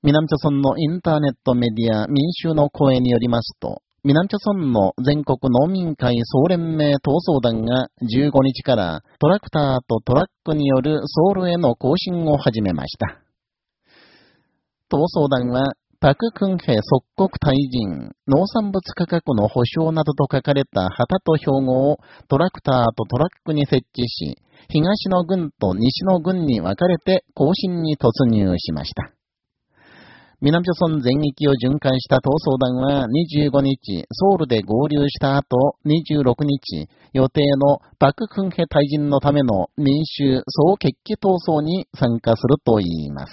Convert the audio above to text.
南朝村のインターネットメディア民衆の声によりますと、南朝村の全国農民会総連盟闘争団が15日からトラクターとトラックによるソウルへの行進を始めました。闘争団は、パククンヘ即刻退陣、農産物価格の保障などと書かれた旗と標語をトラクターとトラックに設置し、東の軍と西の軍に分かれて行進に突入しました。南朝村全域を巡回した闘争団は25日、ソウルで合流した後、26日、予定のパククンヘ退陣のための民衆総決起闘争に参加するといいます。